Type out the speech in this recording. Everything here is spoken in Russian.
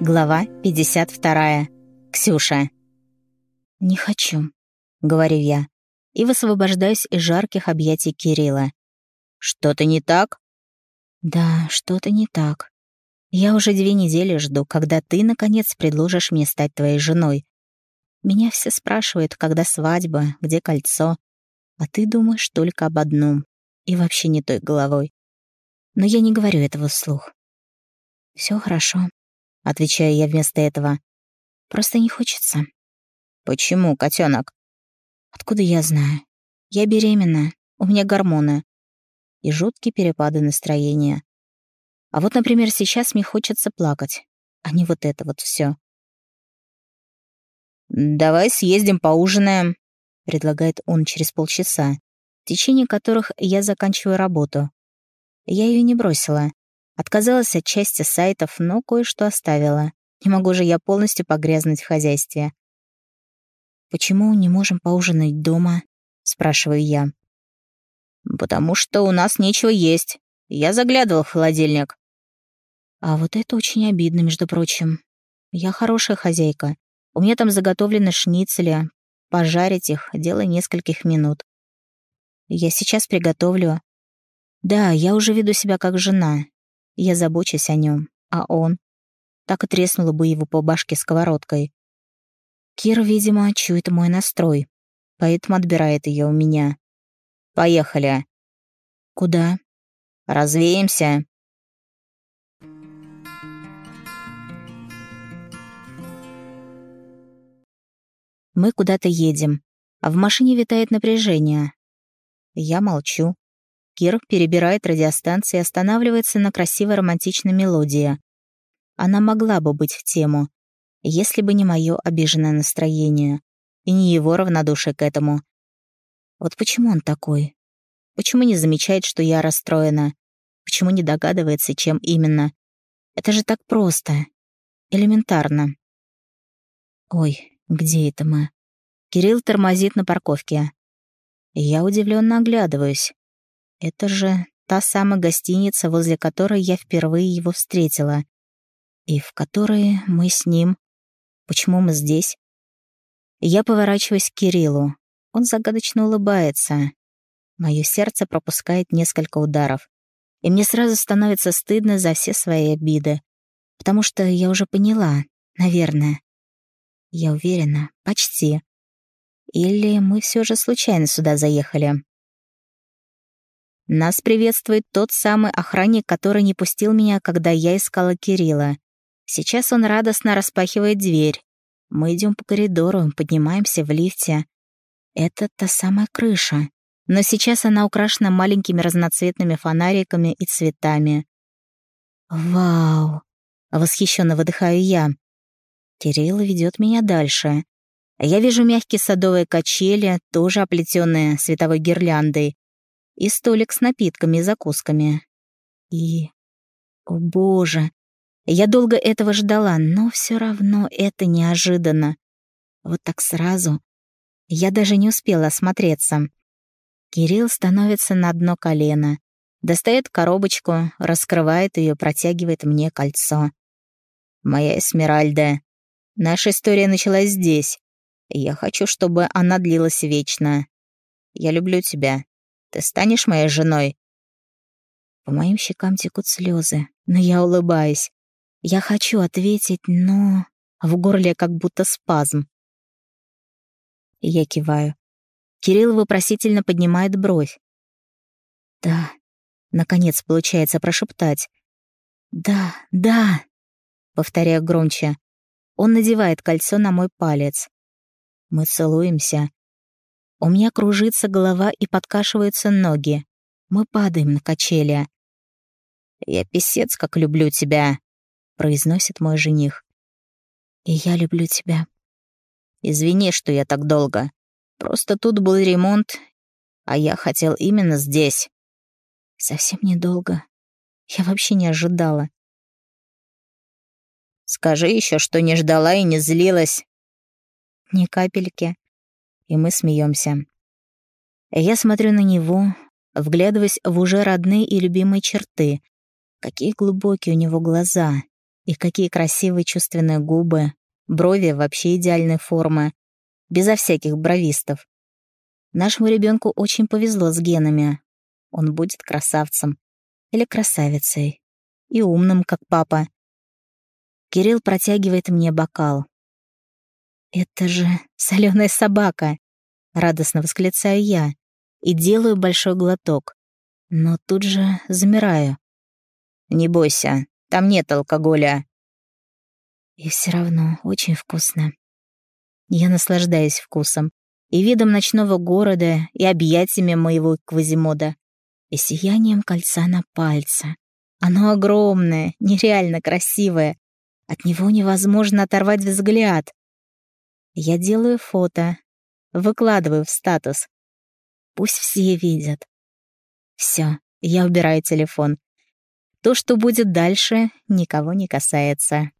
Глава 52. Ксюша. «Не хочу», — говорю я, и высвобождаюсь из жарких объятий Кирилла. «Что-то не так?» «Да, что-то не так. Я уже две недели жду, когда ты, наконец, предложишь мне стать твоей женой. Меня все спрашивают, когда свадьба, где кольцо, а ты думаешь только об одном и вообще не той головой. Но я не говорю этого вслух. Все хорошо, отвечаю я вместо этого. Просто не хочется. Почему, котенок? Откуда я знаю? Я беременна, у меня гормоны. И жуткие перепады настроения. А вот, например, сейчас мне хочется плакать, а не вот это вот все. «Давай съездим поужинаем», — предлагает он через полчаса, в течение которых я заканчиваю работу. Я ее не бросила. Отказалась от части сайтов, но кое-что оставила. Не могу же я полностью погрязнуть в хозяйстве. «Почему не можем поужинать дома?» — спрашиваю я. «Потому что у нас нечего есть. Я заглядывал в холодильник». «А вот это очень обидно, между прочим. Я хорошая хозяйка. У меня там заготовлены шницели. Пожарить их — дело нескольких минут. Я сейчас приготовлю. Да, я уже веду себя как жена. Я забочусь о нем, а он... Так и треснула бы его по башке сковородкой. Кира, видимо, чует мой настрой, поэтому отбирает ее у меня. «Поехали». «Куда?» «Развеемся». Мы куда-то едем, а в машине витает напряжение. Я молчу. Кир перебирает радиостанции и останавливается на красивой романтичной мелодии. Она могла бы быть в тему, если бы не мое обиженное настроение и не его равнодушие к этому. Вот почему он такой? Почему не замечает, что я расстроена? Почему не догадывается, чем именно? Это же так просто. Элементарно. Ой, где это мы? Кирилл тормозит на парковке. Я удивленно оглядываюсь. Это же та самая гостиница, возле которой я впервые его встретила. И в которой мы с ним. Почему мы здесь? Я поворачиваюсь к Кириллу. Он загадочно улыбается. Мое сердце пропускает несколько ударов. И мне сразу становится стыдно за все свои обиды. Потому что я уже поняла, наверное, я уверена, почти. Или мы все же случайно сюда заехали? Нас приветствует тот самый охранник, который не пустил меня, когда я искала Кирилла. Сейчас он радостно распахивает дверь. Мы идем по коридору, поднимаемся в лифте. Это та самая крыша. Но сейчас она украшена маленькими разноцветными фонариками и цветами. «Вау!» — восхищенно выдыхаю я. Кирилл ведет меня дальше. Я вижу мягкие садовые качели, тоже оплетенные световой гирляндой, и столик с напитками и закусками. И... О боже! Я долго этого ждала, но все равно это неожиданно. Вот так сразу. Я даже не успела осмотреться. Кирилл становится на дно колена, достает коробочку, раскрывает ее, протягивает мне кольцо. «Моя Эсмеральда», Наша история началась здесь. Я хочу, чтобы она длилась вечно. Я люблю тебя. Ты станешь моей женой?» По моим щекам текут слезы, но я улыбаюсь. Я хочу ответить, но в горле как будто спазм. Я киваю. Кирилл вопросительно поднимает бровь. «Да», — наконец получается прошептать. «Да, да», — повторяю громче. Он надевает кольцо на мой палец. Мы целуемся. У меня кружится голова и подкашиваются ноги. Мы падаем на качели. «Я писец, как люблю тебя», — произносит мой жених. «И я люблю тебя». «Извини, что я так долго. Просто тут был ремонт, а я хотел именно здесь». «Совсем недолго. Я вообще не ожидала. Скажи еще, что не ждала и не злилась. Ни капельки. И мы смеемся. Я смотрю на него, вглядываясь в уже родные и любимые черты. Какие глубокие у него глаза. И какие красивые чувственные губы, брови вообще идеальной формы, безо всяких бровистов. Нашему ребенку очень повезло с генами. Он будет красавцем или красавицей и умным, как папа. Кирилл протягивает мне бокал. «Это же соленая собака!» — радостно восклицаю я и делаю большой глоток. Но тут же замираю. «Не бойся, там нет алкоголя». И все равно очень вкусно. Я наслаждаюсь вкусом и видом ночного города, и объятиями моего Квазимода, и сиянием кольца на пальце. Оно огромное, нереально красивое. От него невозможно оторвать взгляд. Я делаю фото, выкладываю в статус. Пусть все видят. Все, я убираю телефон. То, что будет дальше, никого не касается.